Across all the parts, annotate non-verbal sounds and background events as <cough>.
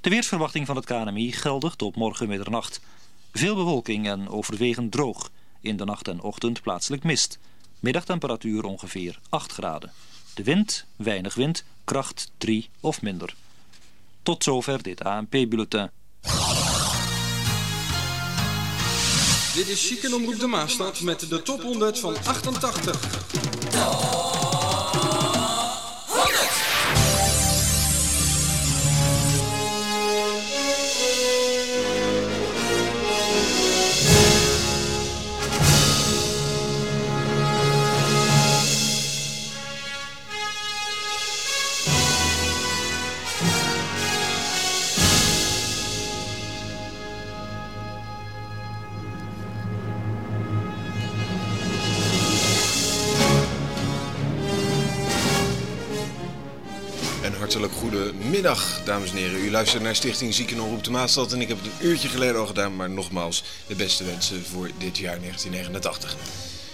De weersverwachting van het KNMI geldigt tot morgen middernacht. Veel bewolking en overwegend droog. In de nacht en ochtend plaatselijk mist. Middagtemperatuur ongeveer 8 graden. De wind, weinig wind, kracht 3 of minder. Tot zover dit ANP-bulletin. Dit is Chicken Omroep de Maastad met de top 100 van 88. Goede middag, dames en heren. U luistert naar Stichting Ziekenhuis de Maastad en ik heb het een uurtje geleden al gedaan, maar nogmaals de beste wensen voor dit jaar 1989.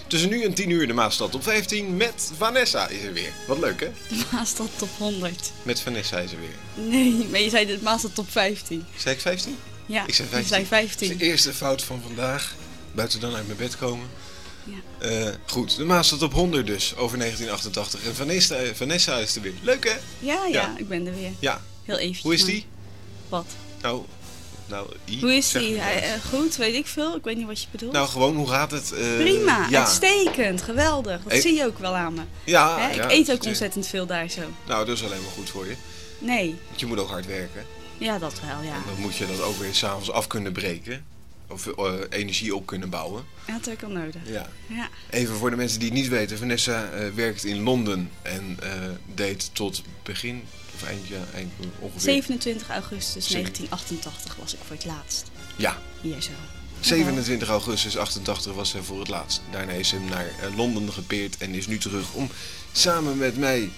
Tussen nu en 10 uur de Maastad op 15 met Vanessa is er weer. Wat leuk hè? De Maastad top 100. Met Vanessa is er weer. Nee, maar je zei de Maastad top 15. Zei ik 15? Ja, ik zei 15. zei 15. de eerste fout van vandaag. Buiten dan uit mijn bed komen. Ja. Uh, goed, de Maas staat op 100 dus, over 1988. En Vanessa, Vanessa is er weer. Leuk hè? Ja, ja, ja, ik ben er weer. Ja. Heel even. Hoe is die? Wat? Nou, nou I, Hoe is die? Hij, uh, goed, weet ik veel. Ik weet niet wat je bedoelt. Nou, gewoon, hoe gaat het? Uh, Prima, ja. uitstekend, geweldig. Dat e zie je ook wel aan me. Ja, Hè? Ik ja, eet ook ontzettend veel daar zo. Nou, dat is alleen maar goed voor je. Nee. Want je moet ook hard werken. Ja, dat wel, ja. En dan moet je dat ook weer s'avonds af kunnen breken. Of uh, energie op kunnen bouwen. Ja, dat heb ik al nodig. Ja. ja. Even voor de mensen die het niet weten. Vanessa uh, werkt in Londen en uh, deed tot begin of eind, ja, eind ongeveer... 27 augustus 1988 was ik voor het laatst. Ja. Hier zo. 27 augustus 88 was zij voor het laatst. Daarna is ze naar Londen gepeerd en is nu terug om samen met mij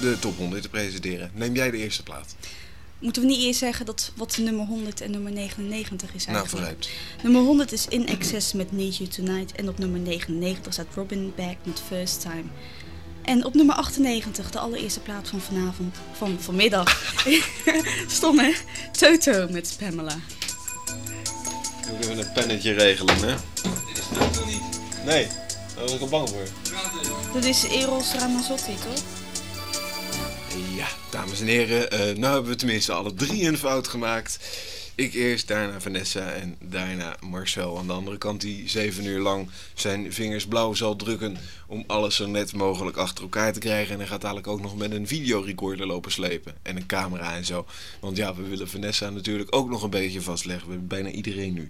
de top 100 te presenteren. Neem jij de eerste plaat? Moeten we niet eerst zeggen dat wat nummer 100 en nummer 99 is eigenlijk? Nou, vooruit. Nummer 100 is In Excess met Need You Tonight. En op nummer 99 staat Robin Back met First Time. En op nummer 98, de allereerste plaat van vanavond, van vanmiddag. <laughs> Stom hè? Toto met Pamela. Ik moet even een pennetje regelen hè? Dit is Toto niet. Nee, daar was ik al bang voor. Dat is Eros Ramazzotti toch? Ja, dames en heren, uh, nou hebben we tenminste alle drie een fout gemaakt. Ik eerst, daarna Vanessa en daarna Marcel aan de andere kant die zeven uur lang zijn vingers blauw zal drukken om alles zo net mogelijk achter elkaar te krijgen. En hij gaat dadelijk ook nog met een videorecorder lopen slepen en een camera en zo. Want ja, we willen Vanessa natuurlijk ook nog een beetje vastleggen. We hebben bijna iedereen nu.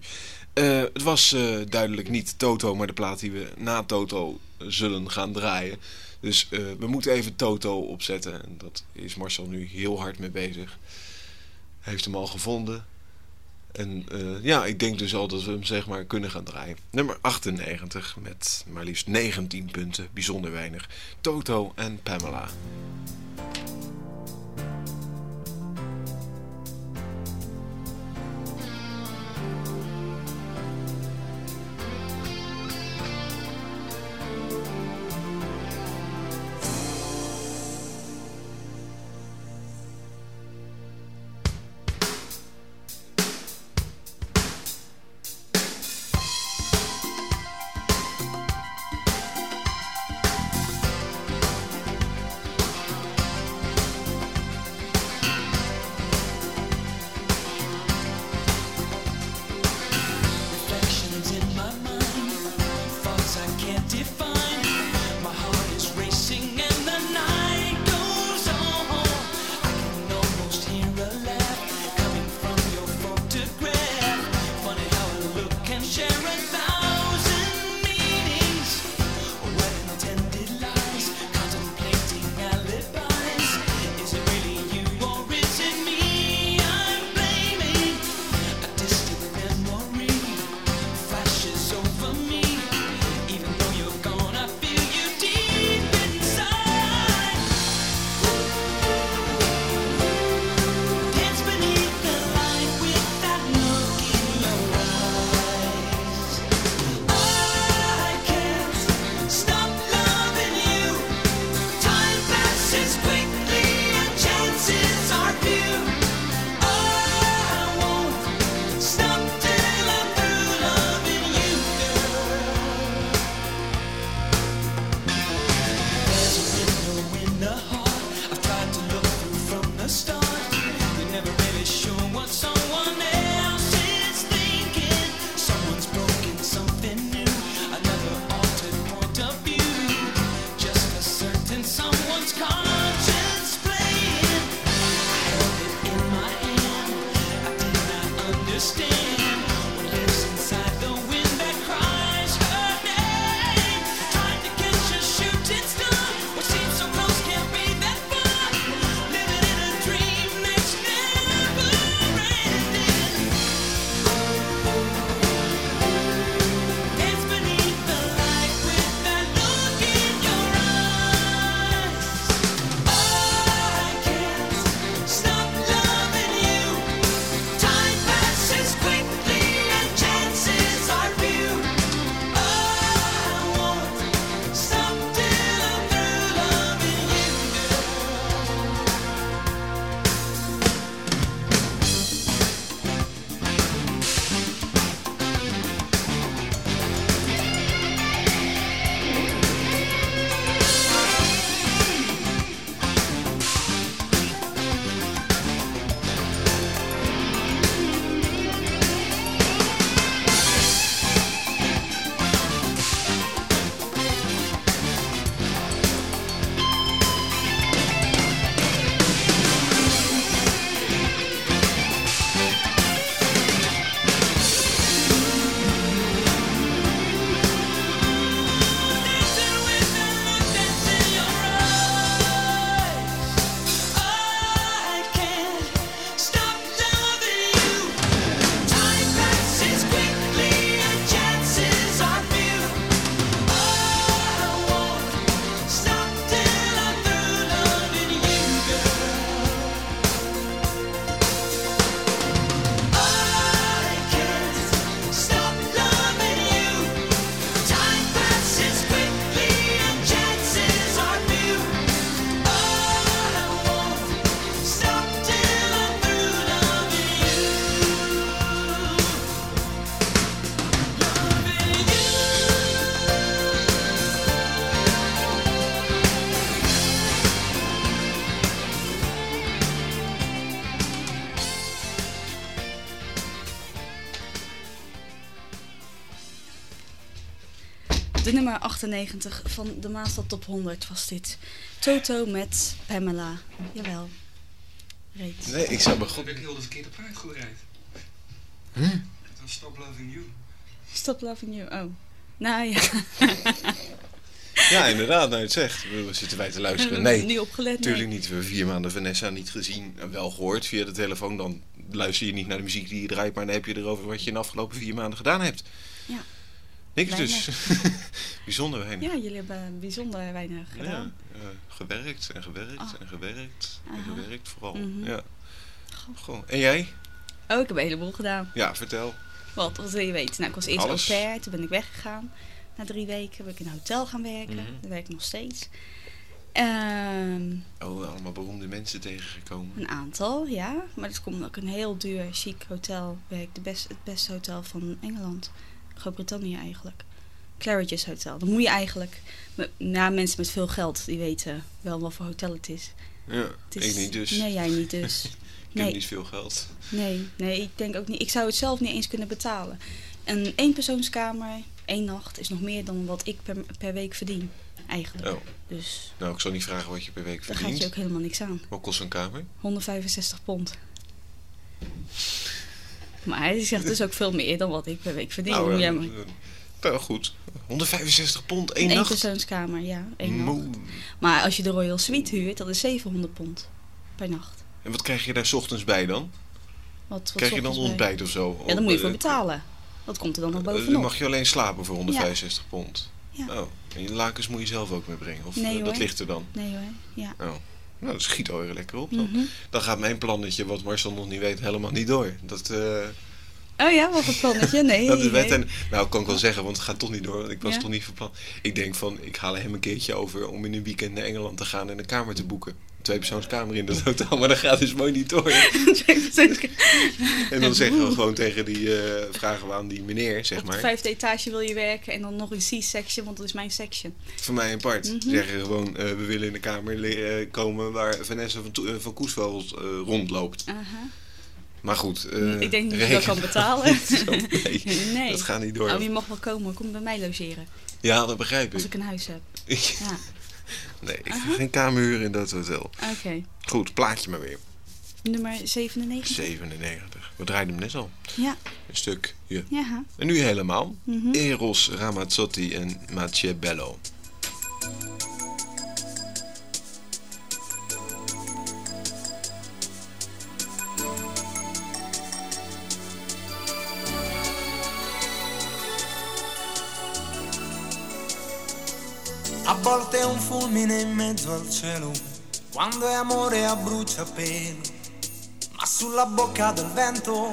Uh, het was uh, duidelijk niet Toto, maar de plaat die we na Toto zullen gaan draaien. Dus uh, we moeten even Toto opzetten. En dat is Marcel nu heel hard mee bezig. Hij heeft hem al gevonden. En uh, ja, ik denk dus al dat we hem zeg maar kunnen gaan draaien. Nummer 98 met maar liefst 19 punten. Bijzonder weinig. Toto en Pamela. De nummer 98 van de Maastad Top 100 was dit. Toto met Pamela. Jawel. Reed. Nee, ik zou mijn god... heb ik heel de verkeerde paard gedraaid. Huh? Het was Stop Loving You. Stop loving you. Oh. Nou ja. Ja, inderdaad, nou je het zegt. We zitten wij te luisteren. Nee. Niet opgelet. natuurlijk niet. We hebben vier maanden Vanessa niet gezien. en Wel gehoord via de telefoon. Dan luister je niet naar de muziek die je draait. Maar dan heb je erover wat je in de afgelopen vier maanden gedaan hebt. Niks dus. <laughs> Bijzonder weinig. Ja, jullie hebben bijzonder weinig gedaan. Ja, eh, gewerkt en gewerkt Ah. en gewerkt en gewerkt vooral. Mhm. Ja. Goh. En jij? Oh, ik heb een heleboel gedaan. Ja, vertel. Wat, wat wil je weten? Nou, ik was eerst Alles. au pair, toen ben ik weggegaan. Na drie weken ben ik in een hotel gaan werken. Mhm. Daar werk ik nog steeds. Ehm, Oh, allemaal beroemde mensen tegengekomen. een aantal, ja. Maar het komt ook een heel duur, chic hotel. Werk de best, het beste hotel van Engeland. Groot-Brittannië eigenlijk. Claridge's Hotel. Dan moet je eigenlijk... Nou, mensen met veel geld, die weten wel wat voor hotel het is. Ja, Het is ik niet dus. Nee, jij niet dus. <laughs> Ik heb niet veel geld. Nee, nee, ik denk ook niet. Ik zou het zelf niet eens kunnen betalen. Een eenpersoonskamer, één nacht, is nog meer dan wat ik per, per week verdien. Eigenlijk. Oh, Dus nou, ik zal niet vragen wat je per week daar gaat verdient. je ook helemaal niks aan. Wat kost een kamer? 165 pond. Maar hij zegt dus ook veel meer dan wat ik per week verdien. nou, ja, maar- eh, nou, goed. 165 pond, één Een nacht? eenpersoonskamer, ja. één nacht. Maar als je de Royal Suite huurt, dat is 700 pond per nacht. En wat krijg je daar 's ochtends bij dan? Wat, wat krijg je dan bij- ontbijt of zo? Ja, daar moet je voor Eh, betalen. Dat komt er dan nog eh, bovenop. Dan mag je alleen slapen voor 165 pond. Ja. Oh, en je lakens moet je zelf ook meebrengen? Of Nee, eh, dat ligt er dan? Nee hoor, ja. Oh. Nou, dat schiet alweer lekker op dan. Mhm. Dan gaat mijn plannetje, wat Marcel nog niet weet, helemaal niet door. Dat, eh, Oh ja, wat een plannetje. Nee, <laughs> dat is nee. wet en... Nou, kan ik wel zeggen, want het gaat toch niet door. want Ik was Ja? toch niet van plan. Ik denk van, ik haal hem een keertje over om in een weekend naar Engeland te gaan en een kamer te boeken. Een tweepersoonskamer in dat hotel, maar dat gaat dus door. <laughs> En dan zeggen we gewoon tegen die, eh, vragen we aan die meneer, zeg Op de maar. vijfde etage wil je werken en dan nog een C-section, want dat is mijn section. Voor mij apart. Mhm. Zeggen gewoon, eh, we willen in de kamer eh, komen waar Vanessa van, van Koesveld rondloopt. Aha. Maar goed. ik denk niet dat je dat kan <laughs> betalen. Nee, <laughs> nee. dat gaat niet door. Oh, je mag wel komen. Kom bij mij logeren. Ja, dat begrijp Als ik. ik een huis heb. Ja, <laughs> nee, ik ga geen kamer huren in dat hotel. oké. Goed, plaatje maar weer. Nummer 97. 97. We draaiden hem net al. Ja. Een stuk. Ja. Ja. En nu helemaal. Mhm. Eros Ramazzotti en Mathieu Bello. Volte è un fulmine in mezzo al cielo, quando è amore a bruciapelo, ma sulla bocca del vento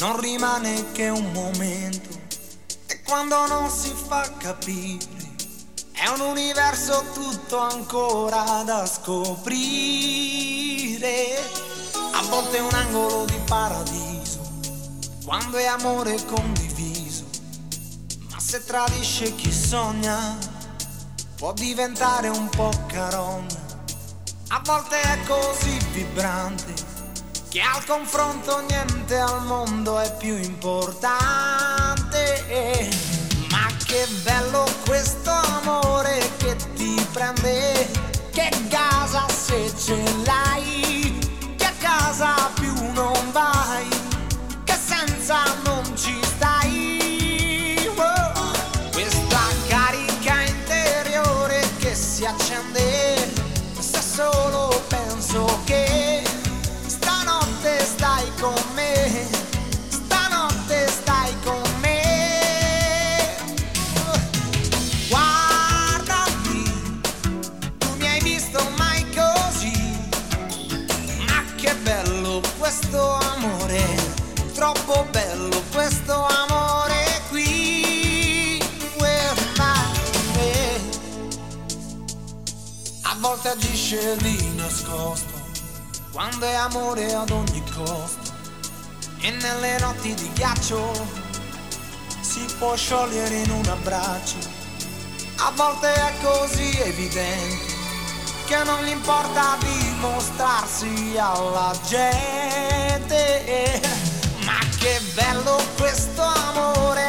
non rimane che un momento. E quando non si fa capire, è un universo tutto ancora da scoprire. A volte è un angolo di paradiso, quando è amore condiviso. Ma se tradisce chi sogna, può diventare un po' carogna. A volte è così vibrante che al confronto niente al mondo è più importante. Ma che bello questo amore che ti prende, che gasa se ce l'hai, che a casa più non vai, che senza non ci stai. Agisce di nascosto, quando è amore ad ogni costo. E nelle notti di ghiaccio si può sciogliere in un abbraccio. A volte è così evidente che non gli importa dimostrarsi alla gente. Ma che bello questo amore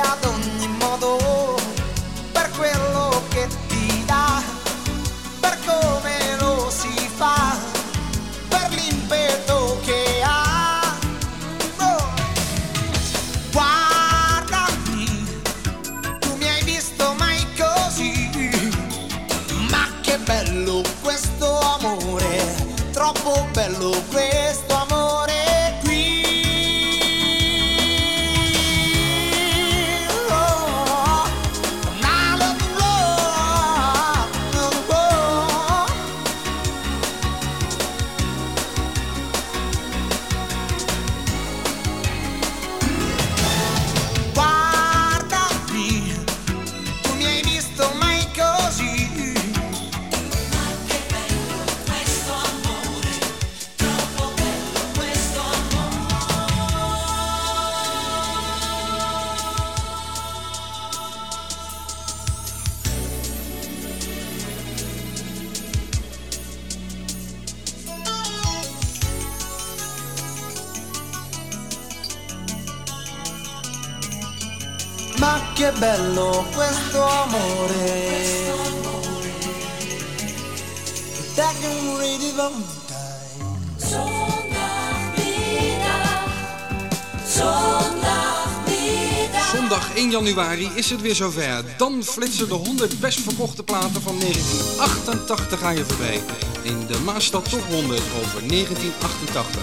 januari is het weer zover. Dan flitsen de 100 best verkochte platen van 1988 aan je voorbij. In de Maastad Top 100 over 1988.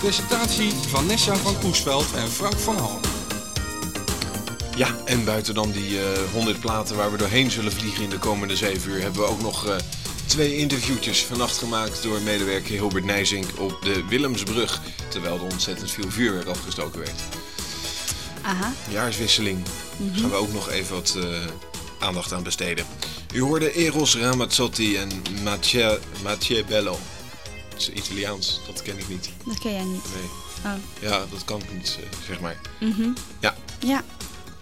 Presentatie Vanessa van Koesveld en Frank van Hal. Ja, en buiten dan die eh 100 platen waar we doorheen zullen vliegen in de komende 7 uur, hebben we ook nog eh, twee interviewtjes vannacht gemaakt door medewerker Hilbert Nijzink op de Willemsbrug. Terwijl er ontzettend veel vuurwerk afgestoken werd. Aha. Jaarswisseling gaan we ook nog even wat eh, aandacht aan besteden. U hoorde Eros Ramazzotti en Bello. Dat is Italiaans, dat ken ik niet. Dat ken jij niet. Nee. Oh. Ja, dat kan ik niet, eh, zeg maar. Mhm. Ja, Ja.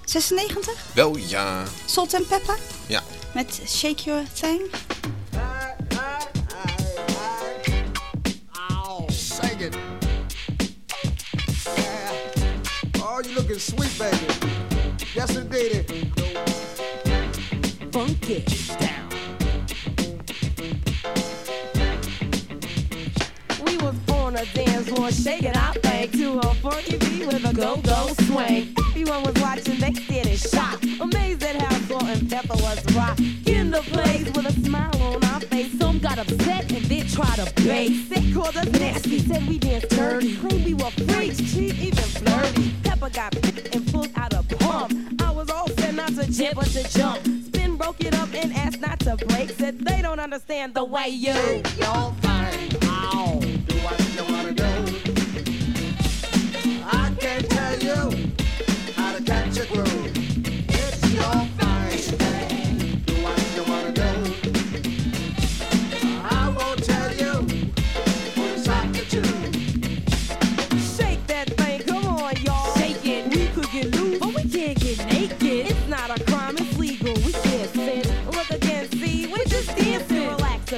96? wel ja. Salt and Pepper? Ja. Met Shake Your Thing? You looking sweet, baby. Yes, indeed. Funky. We was born the dance floor, shaking our thing to a funky beat with a go-go swing. Everyone was watching, they stared in shock, amazed at how salt and pepper was rock. In the place with a smile on got upset and then tried to base. They called us nasty, said we danced dirty, claimed we were freaks, cheap, even flirty. Pepper got picked and pulled out a pump. I was all set not to jib but to jump. Spin broke it up and asked not to break. Said they don't understand the way you. Your thing. Ow. Do what you wanna do.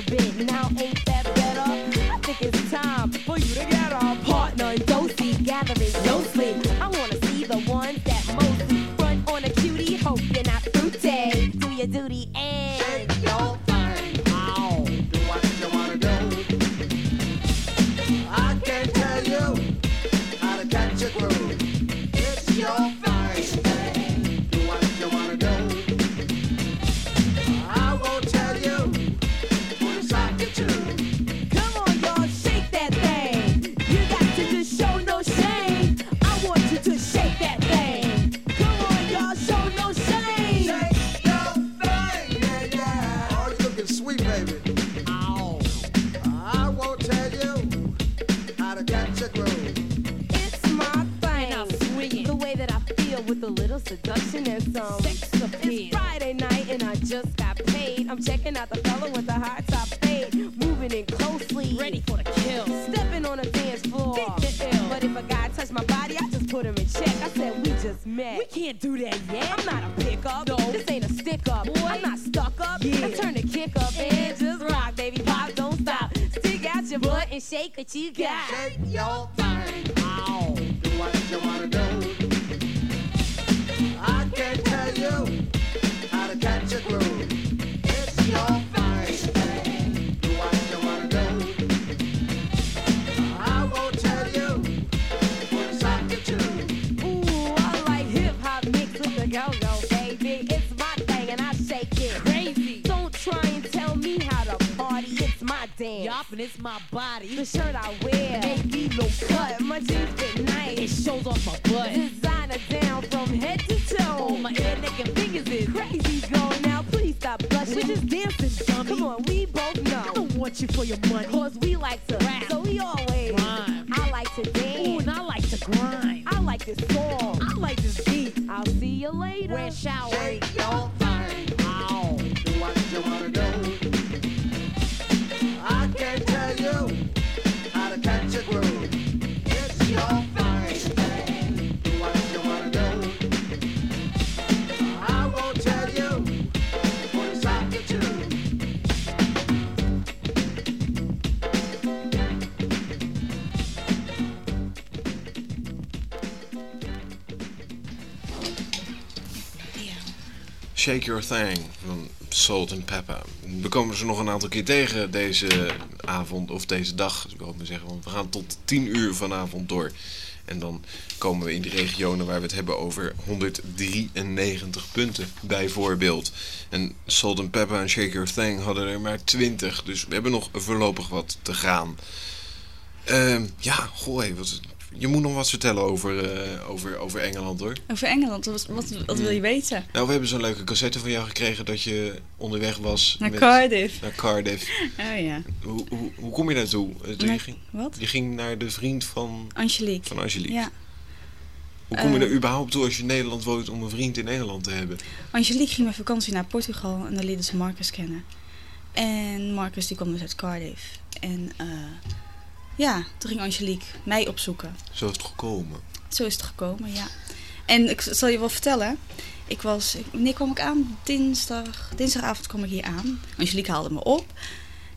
A bit, now ain't that better? I think it's time for you to get our partner and dosey gathering no sleep. I wanna see the ones that mostly front on a cutie. Hope you're not fruity. Do your duty and. Me how to party. It's my dance. Yup, and it's my body. The shirt I wear ain't be no cut. My jeans fit nice. It shows off my butt. Designer down from head to toe. Oh, my ear, neck, and fingers is crazy. Go now, please stop blushing. We're just dancing, dummy. Come on, we both know. I don't want you for your money. Cause we like to rap. So we always rhyme. I like to dance. Ooh, and I like to grind. I like this song. I like this beat. I'll see you later. We're showering. Shake your thing. Ow. Do what you wanna do. Shake Your Thing van Salt and Pepper. Komen ze nog een aantal keer tegen deze avond, of deze dag, wil ik maar zeggen. Want we gaan tot 10 uur vanavond door. En dan komen we in die regionen waar we het hebben over 193 punten, bijvoorbeeld. En Salt and Pepper en Shake Your Thing hadden er maar 20. Dus we hebben nog voorlopig wat te gaan. Ehm, ja, hey, wat, je moet nog wat vertellen over, eh, over, over Engeland hoor. Over Engeland, wat, wat, wat wil je weten? Nou, we hebben zo'n leuke cassette van jou gekregen dat je onderweg was. Naar met- Cardiff. Naar Cardiff. <laughs> Oh ja. Hoe, hoe, hoe kom je naartoe? Eh, Je Naar- ging, wat? je ging naar de vriend van, Angelique. van Angelique. Ja. Hoe kom je Eh. er überhaupt toe als je in Nederland woont om een vriend in Engeland te hebben? Angelique ging met vakantie naar Portugal en daar leerde ze Marcus kennen. En Marcus die kwam dus uit Cardiff. En eh, ja, toen ging Angelique mij opzoeken. Zo is het gekomen. Zo is het gekomen, ja. En ik zal je wel vertellen. Ik was, wanneer kwam ik aan? Dinsdag, dinsdagavond kwam ik hier aan. Angelique haalde me op.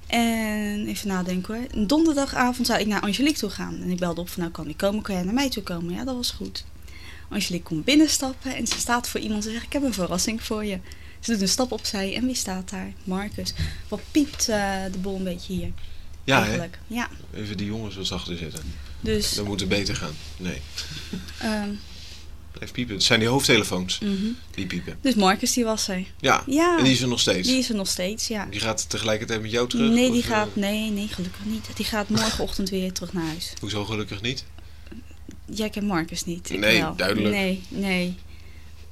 En even nadenken hoor. Donderdagavond zou ik naar Angelique toe gaan. En ik belde op van nou kan ik komen, kan jij naar mij toe komen? Ja, dat was goed. Angelique komt binnenstappen en ze staat voor iemand en zegt ik heb een verrassing voor je. Ze doet een stap opzij en wie staat daar? Marcus. Wat piept eh, de bol een beetje hier? Ja, hè? Ja, Even die jongens wat zachter zetten. dus... Dat moet het beter gaan. Nee, <laughs> ehm, blijf piepen. Het zijn die hoofdtelefoons mhm. die piepen. Dus Marcus die was er. Ja, Ja. en die is er nog steeds. Die is er nog steeds, ja. Die gaat tegelijkertijd met jou terug? Nee, die of, eh, gaat, nee, nee, gelukkig niet. Die gaat morgenochtend weer terug naar huis. Hoezo gelukkig niet? Jij kent Marcus niet. Ik Nee, wel. duidelijk. Nee, nee.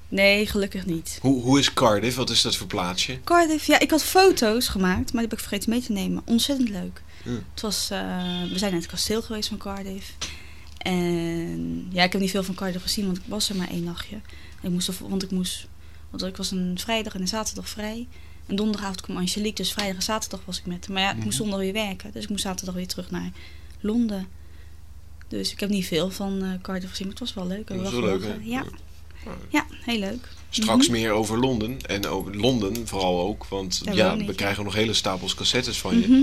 Nee, gelukkig niet. Hoe, hoe is Cardiff? Wat is dat voor plaatsje? Cardiff, ja, ik had foto's gemaakt, maar die heb ik vergeten mee te nemen. Ontzettend leuk. Ja. Het was, eh, we zijn naar het kasteel geweest van Cardiff. En ja, ik heb niet veel van Cardiff gezien, want ik was er maar één nachtje. Ik moest, er- want ik moest, want ik was een vrijdag en een zaterdag vrij. En donderdagavond kwam Angelique, dus vrijdag en zaterdag was ik met haar. Maar ja, ik moest zondag weer werken, dus ik moest zaterdag weer terug naar Londen. Dus ik heb niet veel van eh, Cardiff gezien, maar het was wel leuk. Dat wel leuk. Ja. ja, heel leuk. Straks Mhm. meer over Londen. En over Londen vooral ook. Want Daar ja, we ja. krijgen nog hele stapels cassettes van je. Mhm.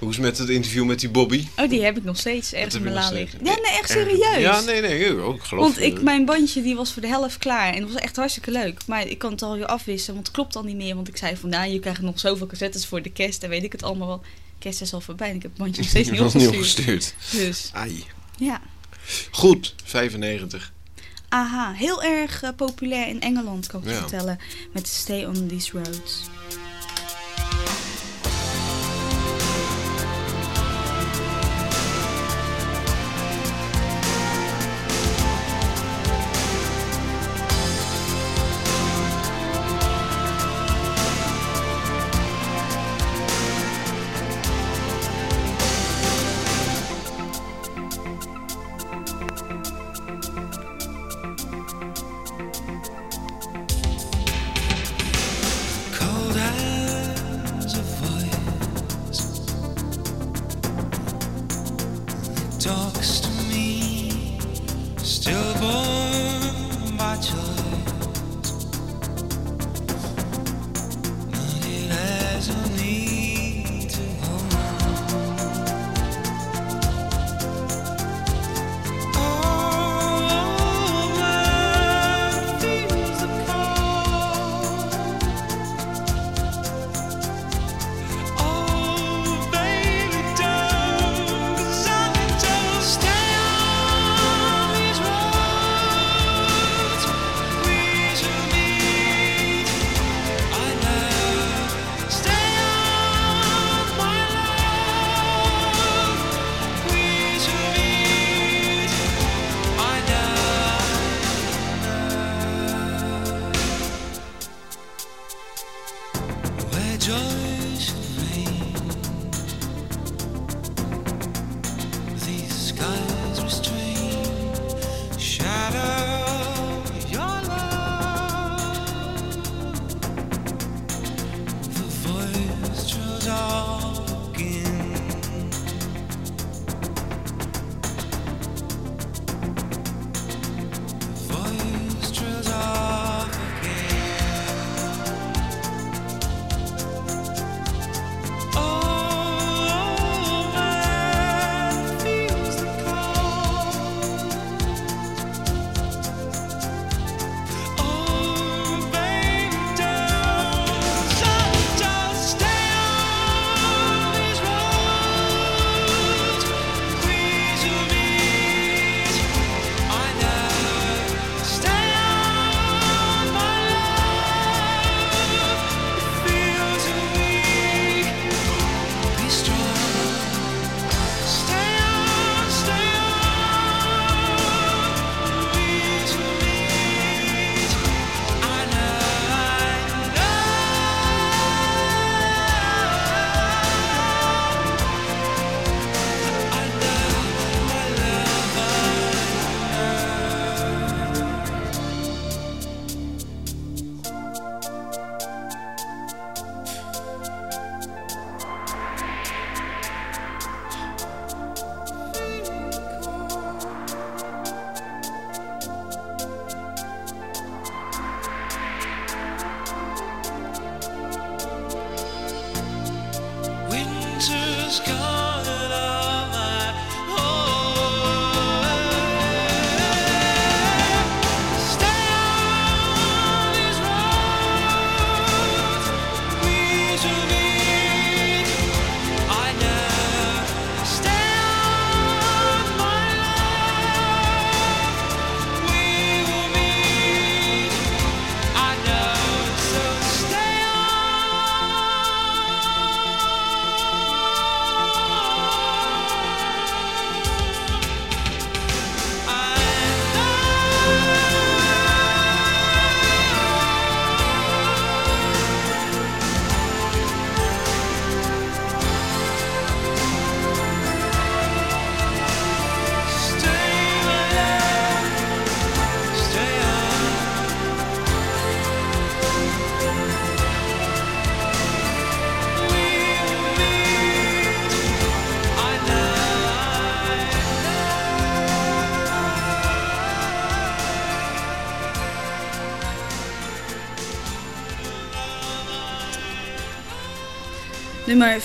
Hoe is het met het interview met die Bobby? Oh, die heb ik nog steeds ergens in mijn la liggen. Ja, nee, echt serieus. Ja, nee, nee. ook geloof Want ik, mijn bandje die was voor de helft klaar. En dat was echt hartstikke leuk. Maar ik kan het alweer afwisselen, want het klopt al niet meer. Want ik zei van, nou, je krijgt nog zoveel cassettes voor de kerst. En weet ik het allemaal wel. Kerst is al voorbij en ik heb het bandje nog steeds <laughs> niet opgestuurd. Dus, Ai. ja. Goed, 95. Aha, heel erg eh, populair in Engeland, kan ik je Ja. vertellen. Met Stay on These Roads.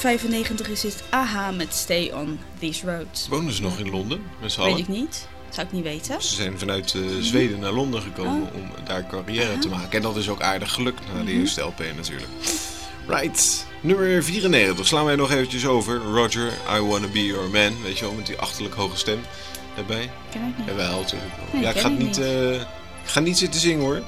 Nummer 95 is het AHA met Stay on These Roads. Wonen ze nog in Londen met z'n Weet ik niet. Zou ik niet weten. Ze zijn vanuit eh, Zweden naar Londen gekomen om daar carrière te maken. En dat is ook aardig gelukt na de eerste LP natuurlijk. Right. Nummer 94 slaan wij nog eventjes over. Roger, I Wanna Be Your Man. Weet je wel, met die achterlijk hoge stem erbij. Ken ik niet. Jawel, natuurlijk wel. Nee, ja, ik ga, ik niet, niet. eh, ik ga niet zitten zingen hoor.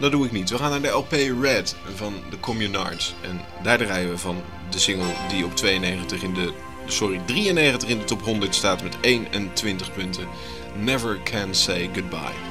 Dat doe ik niet. We gaan naar de LP Red van de Communards. En daar draaien we van de single die op 92 in de... Sorry, 93 in de top 100 staat met 21 punten. Never Can Say Goodbye.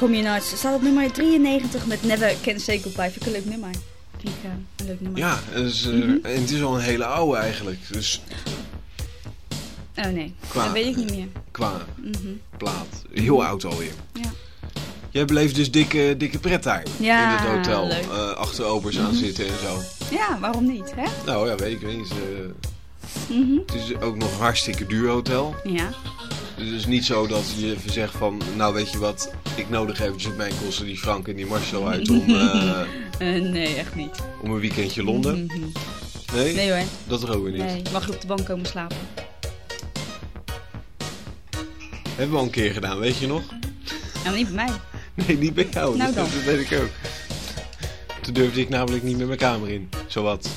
De Communards staat op nummer 93 met Never Can Say Goodbye. Vind ik een leuk nummer. Vind ik eh, een leuk nummer. Ja, het is, eh, Mhm. en het is al een hele oude eigenlijk. Dus Oh nee, Qua- dat weet ik niet meer. qua Mhm. plaat. Heel oud alweer. Ja. Jij beleeft dus dikke, dikke pret daar. Ja, in het hotel. Mhm. achter opers aan zitten en zo. Ja, waarom niet, hè? Nou ja, weet ik niet. Mhm. het is ook nog een hartstikke duur hotel. Ja. Dus het is niet zo dat je even zegt van... Nou weet je wat, ik nodig eventjes op mijn kosten die Frank en die Marcel uit om, <laughs> eh, Eh, nee, echt niet. om een weekendje Londen. Mhm. Nee? Nee hoor. Dat er ook weer niet. Nee, mag je op de bank komen slapen? Hebben we al een keer gedaan, weet je nog? Maar niet bij mij. Nee, niet bij jou. Nou dat, dan. dat weet ik ook. Toen durfde ik namelijk niet meer mijn kamer in. Zowat.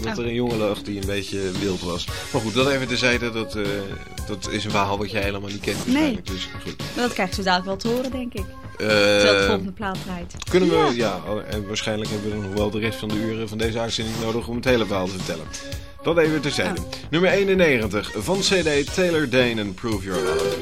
Omdat Oh. er een jongen lag die een beetje wild was. Maar goed, dat even terzijde. Dat, eh, dat is een verhaal wat jij helemaal niet kent waarschijnlijk. Dus goed. Maar dat krijg je zo dadelijk wel te horen, denk ik. Terwijl de volgende plaat draait. kunnen we, ja. oh, en waarschijnlijk hebben we nog wel de rest van de uren van deze uitzending nodig om het hele verhaal te vertellen. Dat even terzijde. Oh. Nummer 91 van CD Taylor Dane en Prove Your Love.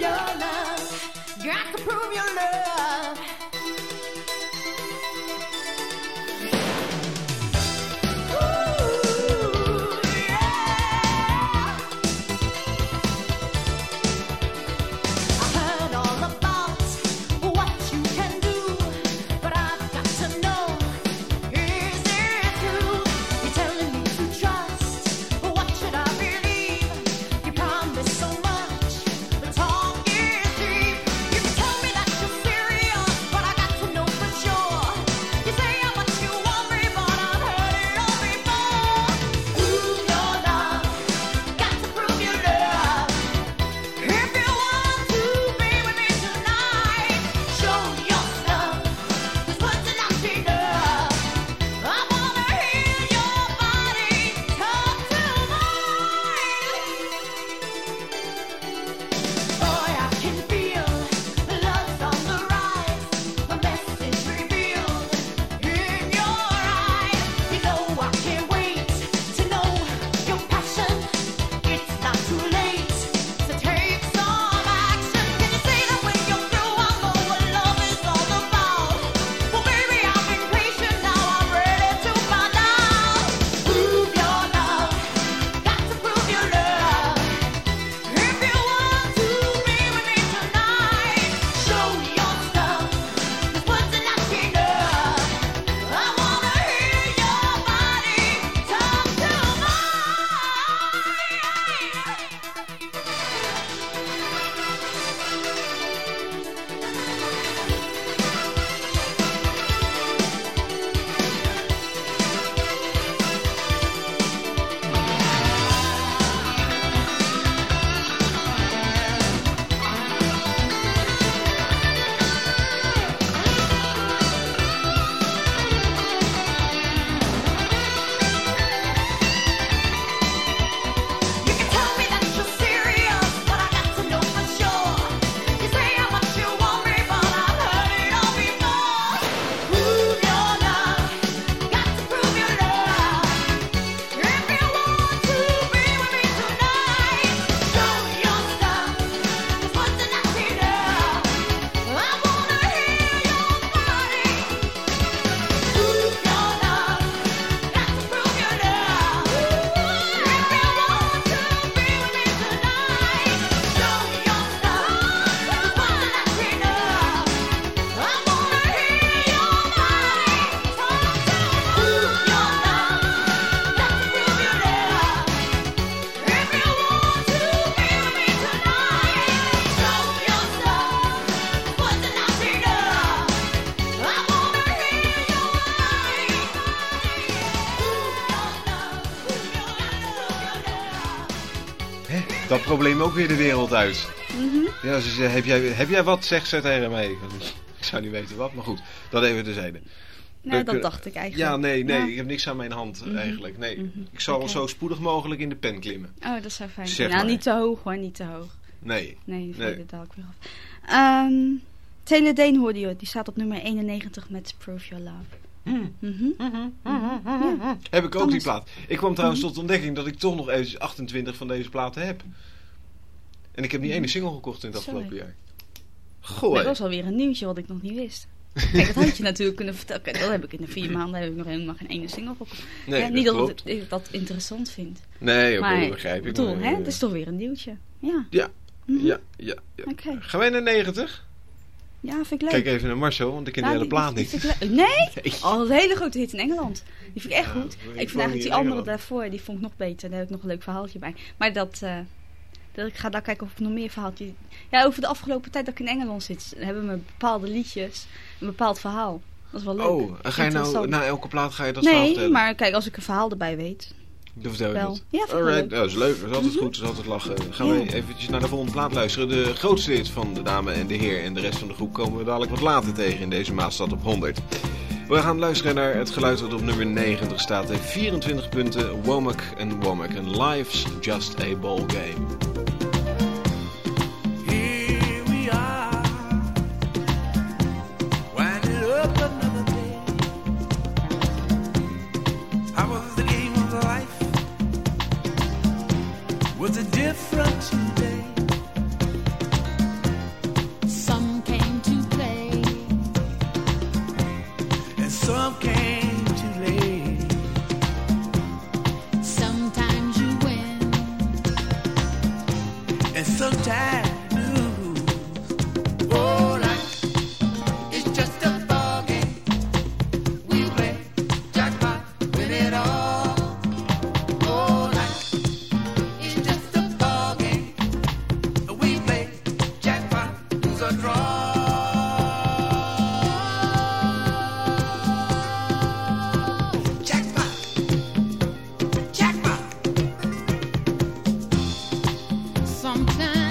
Probleem ook weer de wereld uit. Mhm. Ja, ze zei, heb jij, heb jij wat, zegt ze tegen mij. Ik zou niet weten wat, maar goed. Dat even terzijde. Nou, dat dacht ik eigenlijk. Ja, nee, nee, Ja. ik heb niks aan mijn hand Mhm. eigenlijk. Nee, Mhm. ik zal zo spoedig mogelijk in de pen klimmen. Oh, dat zou fijn zijn. Nou, maar. niet te hoog hoor, niet te hoog. Nee. Nee, nee. het dadelijk weer af. Ehm Taylor Dane hoorde je, die staat op nummer 91 met Prove Your Love. Hmm. Mhm. Ja. Heb ik ook die plaat. Ik kwam trouwens tot de ontdekking dat ik toch nog even 28 van deze platen heb. En ik heb niet ene single gekocht in het afgelopen jaar. Dat Goh, was alweer een nieuwtje wat ik nog niet wist. <laughs> Kijk, dat had je natuurlijk kunnen vertellen. Kijk, dat heb ik in de vier maanden heb ik nog helemaal geen ene single gekocht. Nee, Ja, dat niet dat ik dat interessant vind. Nee, maar dat begrijp ik. bedoel, hè, eh, het is toch weer een nieuwtje. Ja, Ja, Mhm. ja, ja. ja. oké. Gaan wij naar 90? Ja, vind ik leuk. Kijk even naar Marcel, want ik ken Ja, de hele plaat niet. Nee? <laughs> Nee. Oh, een hele grote hit in Engeland. Die vind ik echt goed. ik vind eigenlijk die andere daarvoor, die vond ik nog beter. Daar heb ik nog een leuk verhaaltje bij. Maar dat, eh, dat ik ga daar kijken of ik nog meer verhaaltje... Ja, over de afgelopen tijd dat ik in Engeland zit, hebben we bepaalde liedjes, een bepaald verhaal. Dat is wel leuk. Oh, en ga je nou na elke plaat ga je dat verhaal Nee, vertellen? maar kijk, als ik een verhaal erbij weet. Dan vertel je wel. dat. Ja, vind ik wel Alright, leuk. nou, dat is leuk. Dat is altijd goed. Dat is altijd lachen. Gaan Ja. we eventjes naar de volgende plaat luisteren. De grootste hit van de dame en de heer en de rest van de groep komen we dadelijk wat later tegen in deze Maastad op 100. We gaan luisteren naar het geluid dat op nummer 90 staat. Heeft 24 punten. Womack en Womack. En life's just a ball game. Sometimes you win, And sometimes sometimes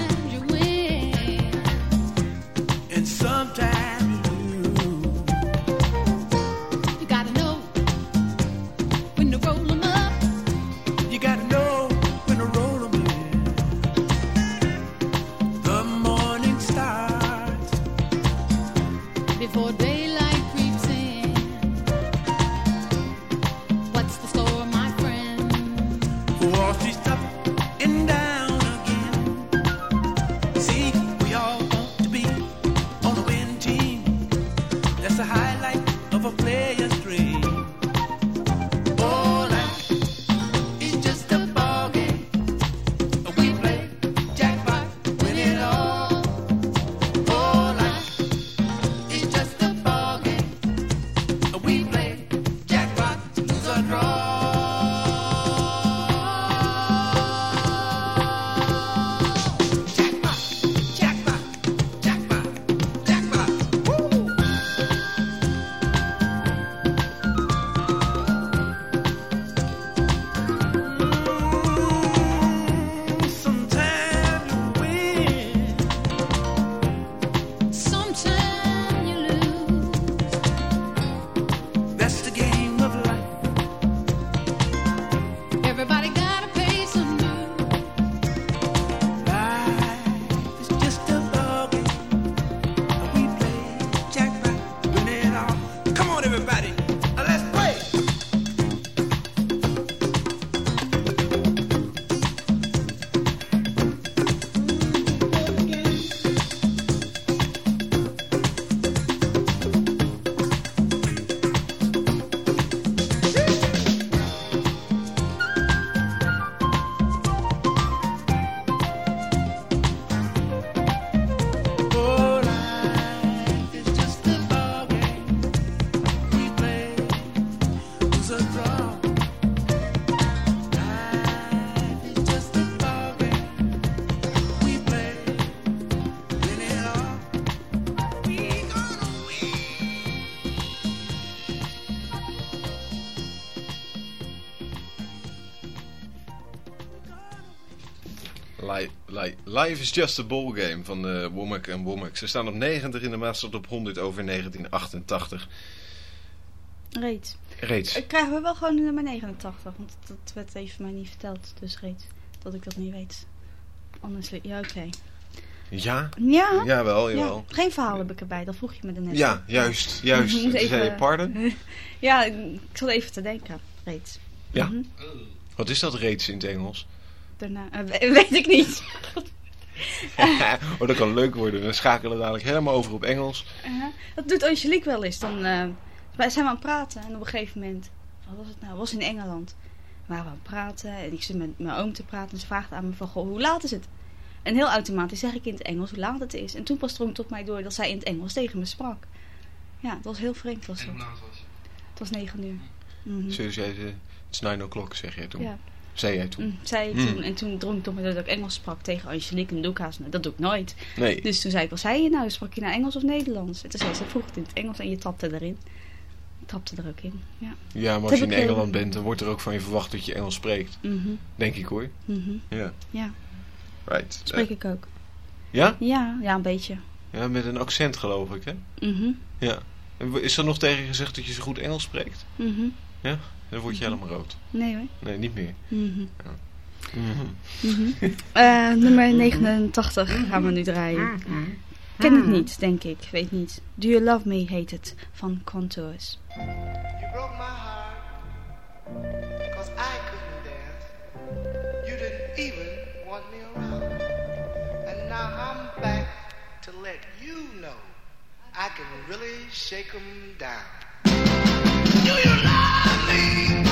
life, is just a ball game van de Womack en Womack. Ze staan op 90 in de Maastad op 100 over 1988. Reeds. Reeds. Ik krijgen we wel gewoon de nummer 89, want dat werd even mij niet verteld. Dus reeds. Dat ik dat niet weet. Anders, ja oké. Ja? Ja, Jawel, ja, jawel. geen verhaal heb ik erbij, dat vroeg je me net. Ja, juist, juist. Ik zei je even- pardon? <laughs> Ja, ik zat even te denken. Reeds. Ja. Mhm. Wat is dat reeds in het Engels? Daarna, eh, we- <laughs> weet ik niet. <laughs> oh, dat kan leuk worden. We schakelen dadelijk helemaal over op Engels. Uh, dat doet Angelique wel eens. Dan eh, wij zijn we aan het praten en op een gegeven moment, wat was het nou? Het was in Engeland. We waren aan het praten en ik zit met mijn oom te praten en ze vraagt aan me van, goh, hoe laat is het? En heel automatisch zeg ik in het Engels hoe laat het is. En toen pas drong tot mij door dat zij in het Engels tegen me sprak. Ja, het was heel vreemd. Was En het. hoe laat was het? het was negen uur. Mhm. Zoals jij zei, it's nine o'clock, zeg jij toen. Ja, Zei jij toen. mm, zei ik Mm. toen. En toen drong mij door dat ik Engels sprak tegen Angelique en Lucas. Nou, dat doe ik nooit. Nee. Dus toen zei ik, wat zei je nou? Sprak je nou Engels of Nederlands? En toen zei ze, vroeg het in het Engels en je tapte erin. Ik tapte er ook in, ja. Ja, maar als je in ik, Engeland bent, dan wordt er ook van je verwacht dat je Engels spreekt. Mhm, Denk ik hoor. mhm. Ja. Ja, Right. spreek Eh, ik ook. ja? Ja, ja, een beetje. Ja, met een accent geloof ik, hè? Mhm, Ja. En Is er nog tegen gezegd dat je zo goed Engels spreekt? mhm. Dan word je helemaal rood. Nee hoor. Nee, niet meer. Mhm. Mhm. Mhm. <laughs> Eh, nummer 89 gaan we nu draaien. Ken het niet, denk ik. Weet niet. Do You Love Me heet het. Van Contours. You broke my heart because I couldn't dance. You didn't even want me around. And now I'm back to let you know I can really shake 'em down. Do you love me?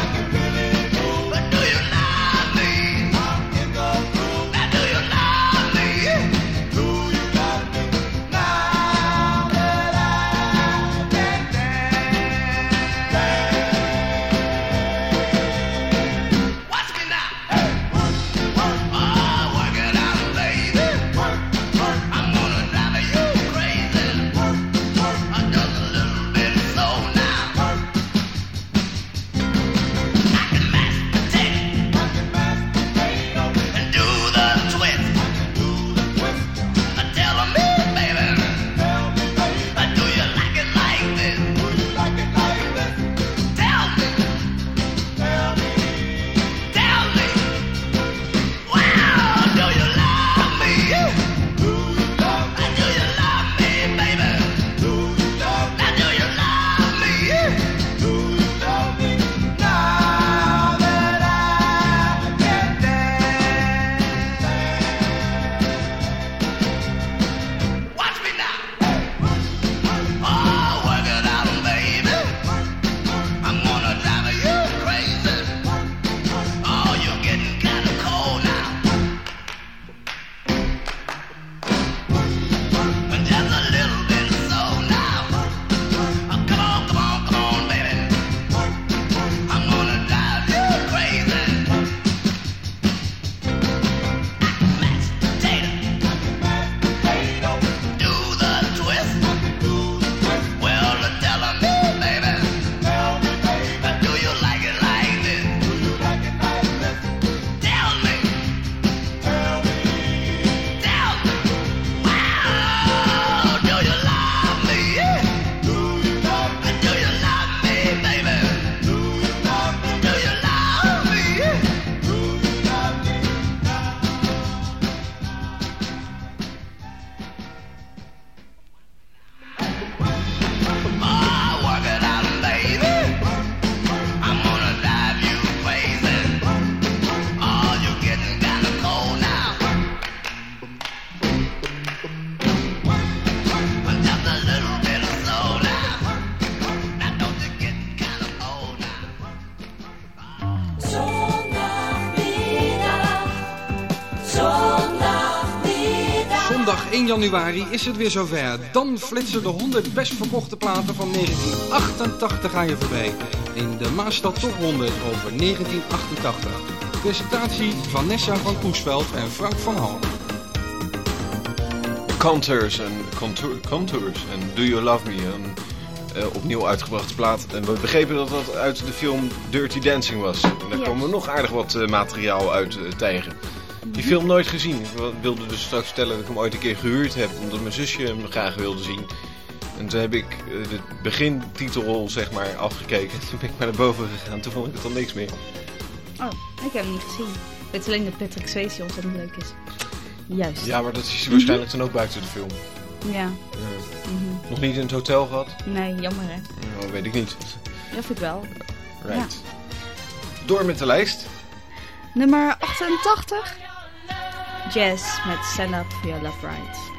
Januari is het weer zover. Dan flitsen de 100 best verkochte platen van 1988 aan je voorbij. In de Maastad Top 100 over 1988. Presentatie Vanessa van Koesveld en Frank van Hal. Contours en Contour, Contours en Do You Love Me, een eh, opnieuw uitgebrachte plaat. En we begrepen dat dat uit de film Dirty Dancing was. En daar Ja. komen nog aardig wat eh, materiaal uit eh, tegen. Die film nooit gezien. Ik wil- wilde dus straks vertellen dat ik hem ooit een keer gehuurd heb, omdat mijn zusje hem graag wilde zien. En toen heb ik eh, de begintitelrol zeg maar afgekeken. <laughs> Toen ben ik maar naar boven gegaan. Toen vond ik het al niks meer. Oh, ik heb hem niet gezien. Ik weet alleen dat Patrick Swayze ontzettend leuk is. Juist. Ja, maar dat is waarschijnlijk dan ook buiten de film. Ja. Eh, mhm. nog niet in het hotel gehad? Nee, jammer hè. Nou, weet ik niet. Dat vind ik wel. Right. Door met de lijst. Nummer 88. Jazz met Stand Up For Your Love Right.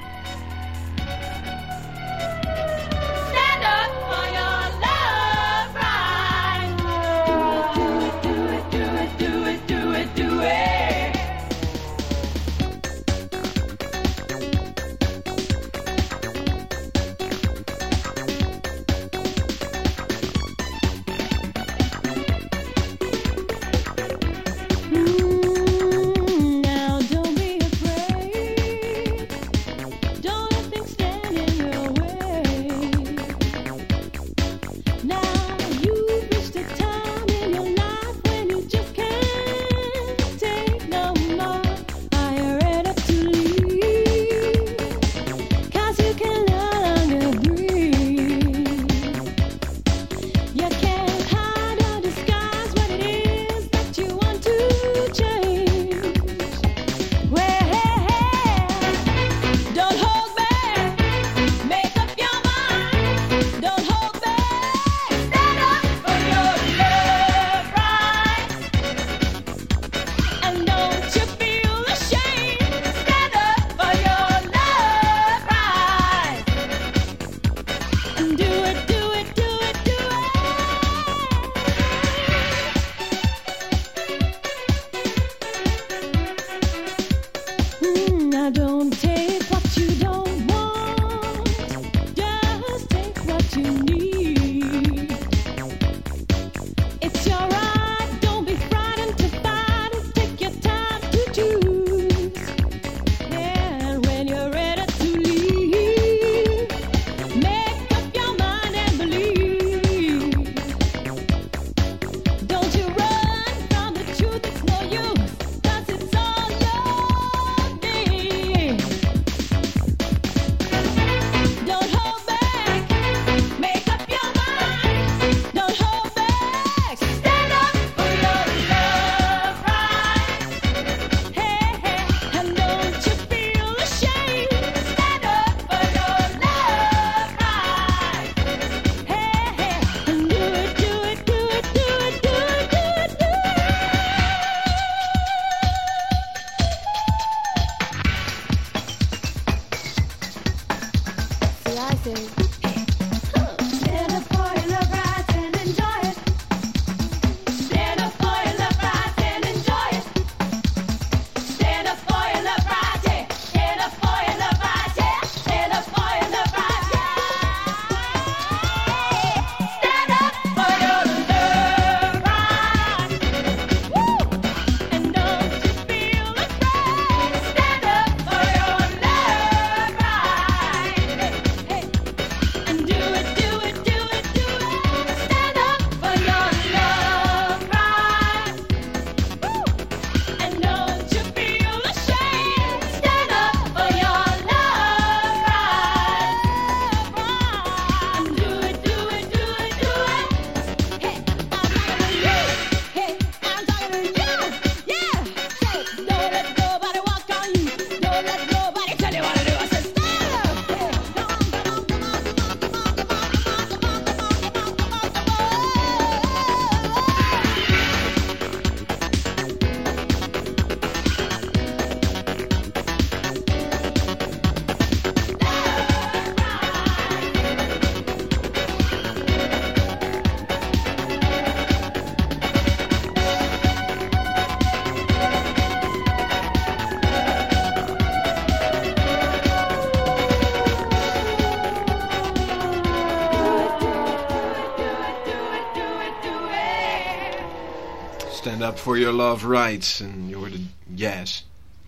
For your love rights. En je hoorde jazz.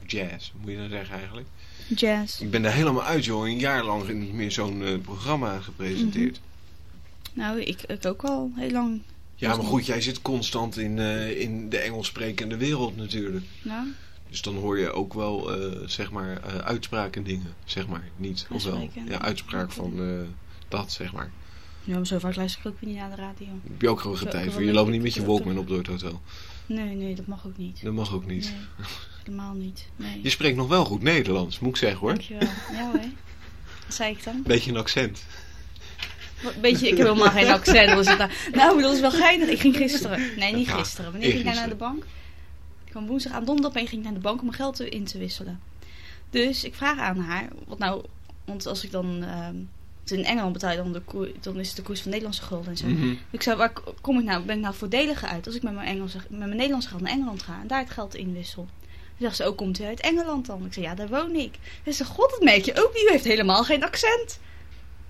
Jazz, moet je dan zeggen eigenlijk. Jazz. Ik ben er helemaal uit, joh. Een jaar lang niet meer zo'n eh, programma gepresenteerd. Nou, ik, ik ook al heel lang. Ja, maar goed, jij zit constant in, eh, in de Engels sprekende wereld natuurlijk. Nou, Dus dan hoor je ook wel, eh, zeg maar, eh, uitspraken dingen, zeg maar. Niet, of wel. Ja, uitspraak van eh, dat, zeg maar. ja, maar zo vaak luister ik ook weer niet naar de radio. Heb je ook gewoon zo Je loopt niet met je Walkman op door het hotel. Nee, nee, dat mag ook niet. Dat mag ook niet. Nee, helemaal niet. Nee. Je spreekt nog wel goed Nederlands, moet ik zeggen hoor. Dankjewel. Ja hoor. Wat zei ik dan? Beetje een accent. Wat- Weet je, ik heb helemaal geen accent. Was het nou, nou, dat is wel geinig. Ik ging gisteren. Nee, niet gisteren. Wanneer ging ik nou naar de bank? Ik kwam woensdag aan donderdag en ging naar de bank om mijn geld in te wisselen. Dus ik vraag aan haar, wat nou, want als ik dan ehm, in Engeland betaal, dan, de koer, dan is het de koers van Nederlandse gulden en zo. Mhm. Ik zei, waar kom ik nou, ben ik nou voordeliger uit als ik met mijn, Engelse, met mijn Nederlandse geld naar Engeland ga en daar het geld inwissel? Toen dacht ze, ook komt u uit Engeland dan? Ik zei, ja, daar woon ik. En ze, god, dat merk je ook niet, u heeft helemaal geen accent.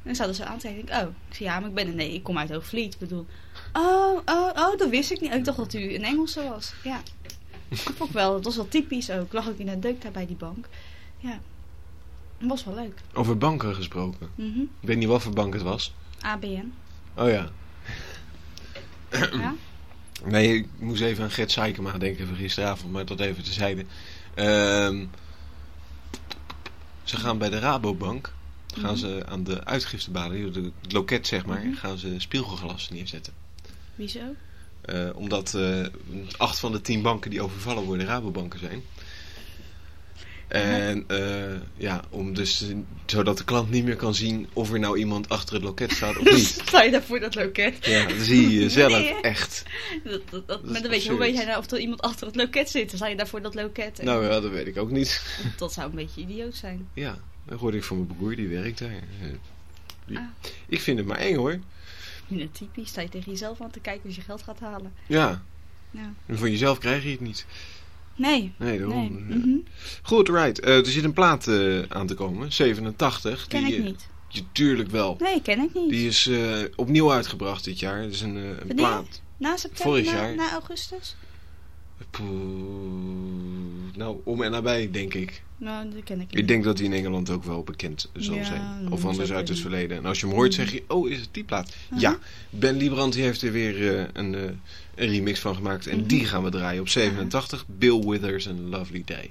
En ze hadden zo aan te ik, oh. Ik zei, ja, maar ik ben, nee, ik kom uit Hoogvliet. Ik bedoel, oh, oh, oh, dat wist ik niet. Ik dacht dat u een Engelse was. Ja. <laughs> Dat vond ik wel, dat was wel typisch ook. Ik lag ook in een deuk daar bij die bank. Ja. Dat was wel leuk. Over banken gesproken. Mhm. Ik weet niet wat voor bank het was. ABN. Oh ja. Ja? <clears throat> Nee, ik moest even aan Gert Saikema denken van gisteravond, maar dat even tezijde. Ehm ze gaan bij de Rabobank, gaan ze aan de uitgiftebalie, het loket zeg maar, Mhm. gaan ze spiegelglas neerzetten. Wie zo? Eh, omdat eh, acht van de tien banken die overvallen worden Rabobanken zijn. En eh, ja, om dus, zodat de klant niet meer kan zien of er nou iemand achter het loket staat of <laughs> niet. Sta je daar voor dat loket? Ja, dat zie je zelf Nee, echt. Dat, dat, dat, is maar dan weet je, hoe weet jij nou of er iemand achter het loket zit? Sta je daar voor dat loket. En Nou ja, dat weet ik ook niet. dat, zou een beetje idioot zijn. <laughs> Ja, dat hoorde ik van mijn broer, die werkt daar. Die- Ah. Ik vind het maar eng hoor. Ja, typisch. Sta je tegen jezelf aan te kijken als je geld gaat halen. Ja, Ja. en van jezelf krijg je het niet. Nee. Nee, Nee. daarom. mhm. Goed, right. Eh, er zit een plaat eh, aan te komen, 87. Ken die, ik niet. je, tuurlijk wel. Nee, ken ik niet. Die is eh, opnieuw uitgebracht dit jaar. Het is een, een Wanneer? plaat. Na september? vorig na, jaar. na augustus? Poeh, nou, om en nabij, denk ik. Nou, dat ken ik niet. Ik denk dat hij in Engeland ook wel bekend zal Ja, zijn. Of anders uit het verleden. En als je hem hoort, zeg je, oh, is het die plaat? Ja, Ben Liebrand die heeft er weer een, een remix van gemaakt. En Mhm. die gaan we draaien op 87. Bill Withers en Lovely Day.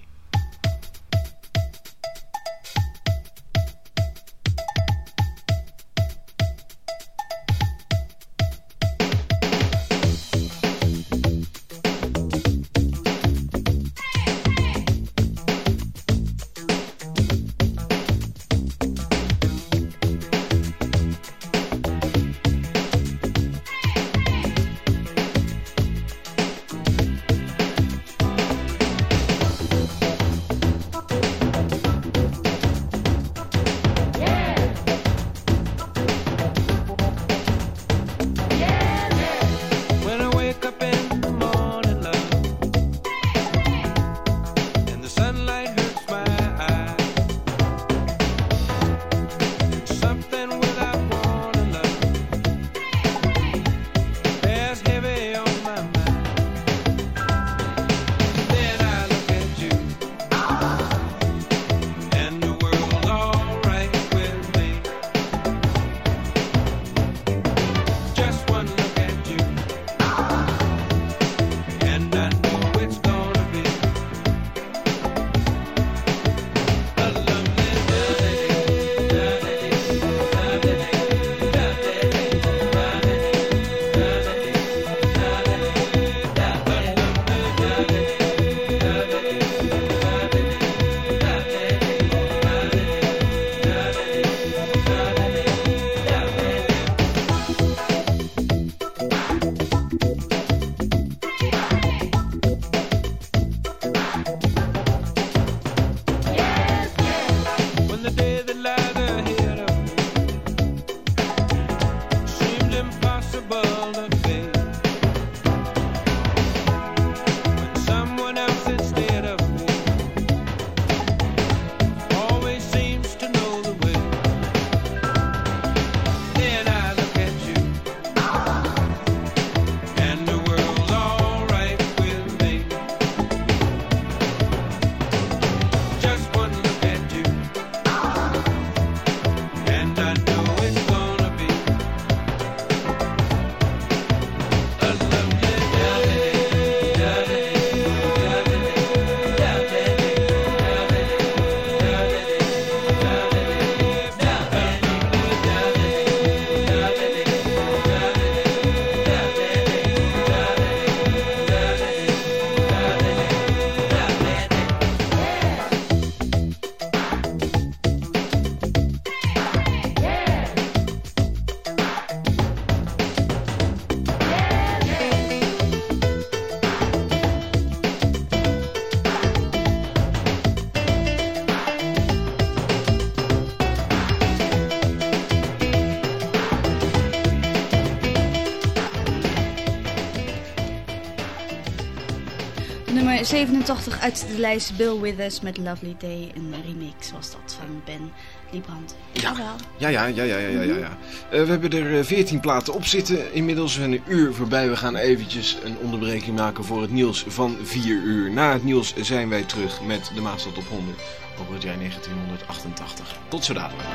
Nummer 87 uit de lijst Bill Withers met Lovely Day. Een remix was dat van Ben Liebrand. Ja, ja, ja, ja, ja, ja, ja. ja. Eh, we hebben er veertien platen op zitten. Inmiddels zijn een uur voorbij. We gaan eventjes een onderbreking maken voor het nieuws van 4 uur. Na het nieuws zijn wij terug met de Maastad op 100 over het jaar 1988. Tot zo dadelijk.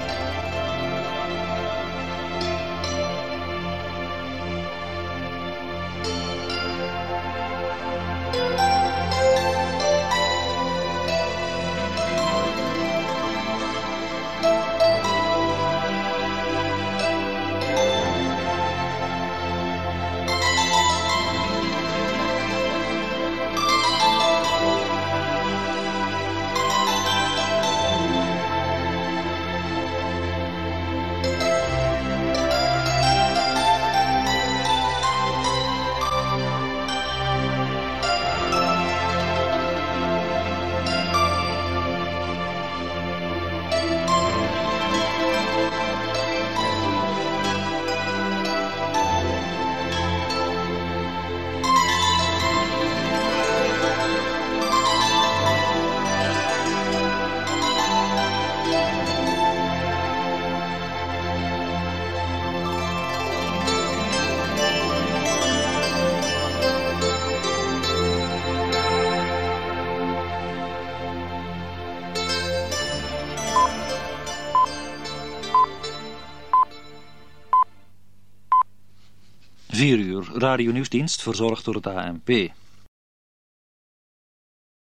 Vier uur, radio nieuwsdienst verzorgd door het ANP.